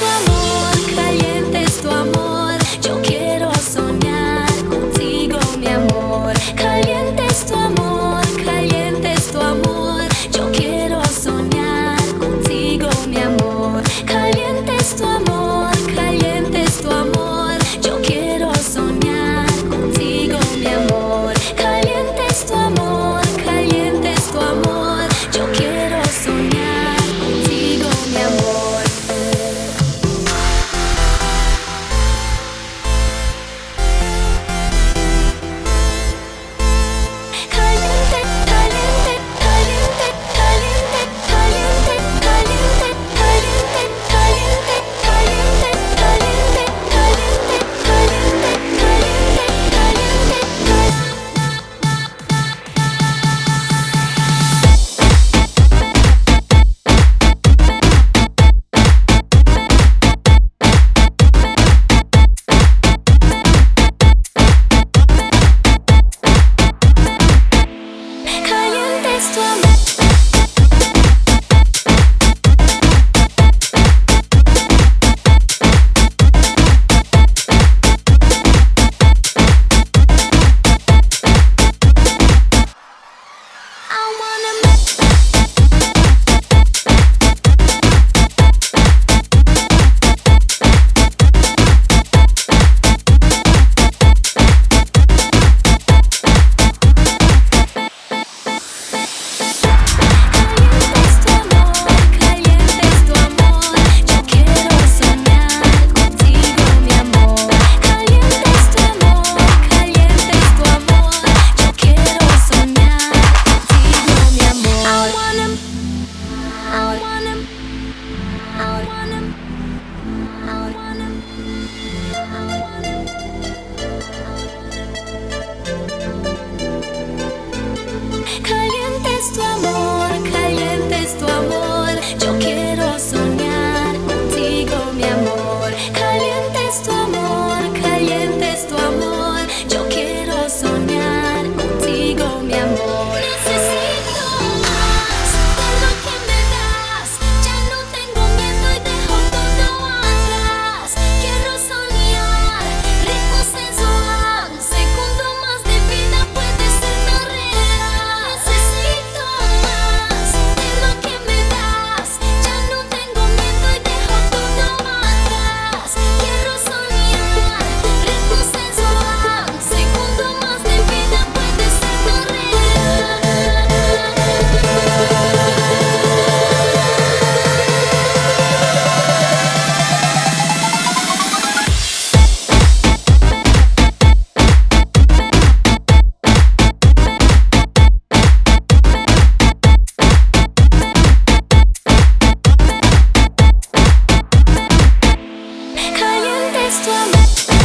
Caliente It's too much.